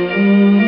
Música